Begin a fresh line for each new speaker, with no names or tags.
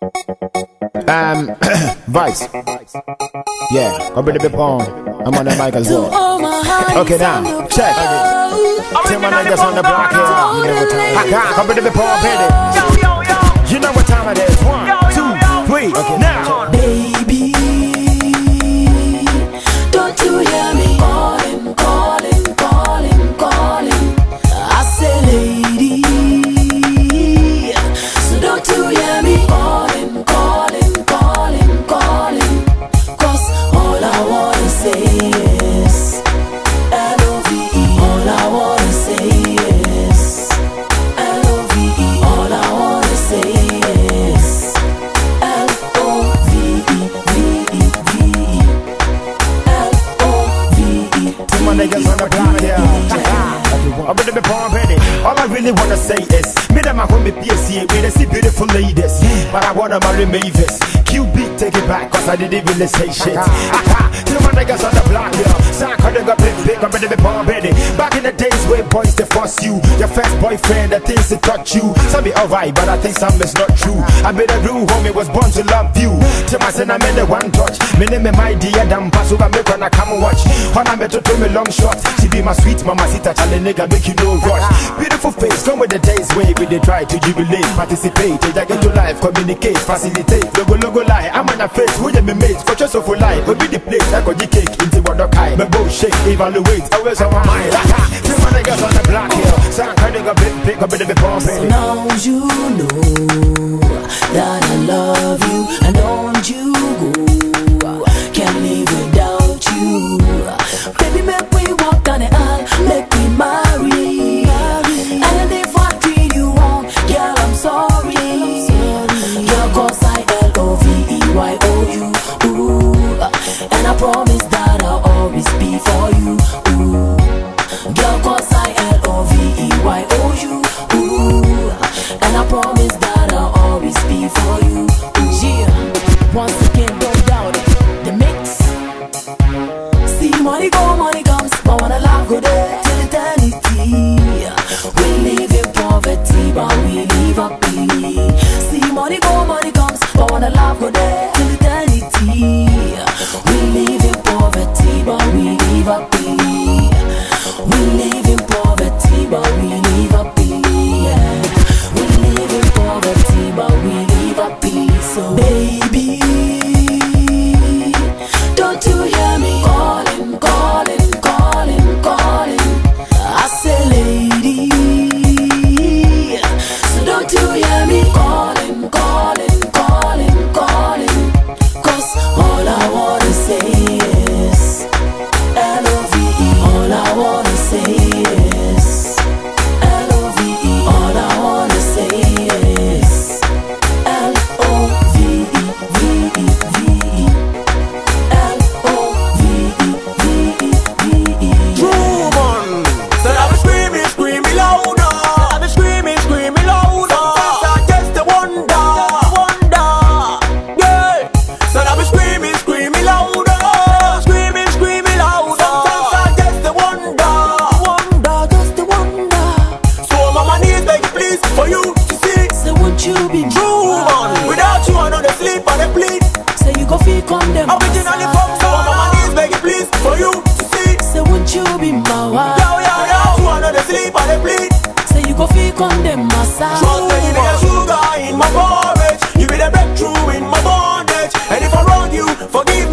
Um, Vice. Yeah, go bring the big on. I'm on the mic as well. Okay, now, check. Tell my niggas on the block here. You know what time it is. Come bring the big on, baby. You know what time it is. One, two, three. Okay, now. Niggas on the block here. I'm ready to be born ready. All I really wanna say is, me and my homie PSC, we the see beautiful ladies, but I wanna marry Mavis. QB, take it back, cause I didn't really say shit. Uh-huh. Aha, Tell my niggas on the block here. Sound cutting up big, big, I'm ready to be born ready. Back in the days where boys they force you, your first boyfriend, the things they touch you. Some be alright, but I think some is not true. I made a real homie was born to love you. Tell my son I made the one touch. Me name me my dear damn pass over me when I come and watch. Met her to me long shot. She be my sweet mama sita challenge nigga make you no rush. Beautiful face, come with the days where we they try to jubilate, participate, I get to life, communicate, facilitate. Logo logo lie, I'm on a face, who you me mate, for just for life, we be the place, I got the cake, into what the kai, me bow shake, evaluate, always on my mind. Niggas on the block here, sound kind of big, big, a bit of a pump,
So now you know that I love you, and don't you go. Can't live without you. Baby, make we walk down the aisle, make we marry. And if I treat you wrong, girl, I'm sorry. Girl, cause I L-O-V-E-Y-O-U. And I promise that I'll always be for you. We live in poverty, but we live happy we live in poverty, but we live happy. Yeah. We live in poverty, but we live happy. So, baby, you
be True man. Without you I know they sleep and they bleed.
Say you go feel come them
Originally from so I'm on my knees begging please for you to see.
Say won't you be my wife
Yo yo yo. You I know they sleep and they bleed.
Say you go feel come them massage
Trust me, you be the sugar in my porridge You be the breakthrough in my bondage And if I wrong you, forgive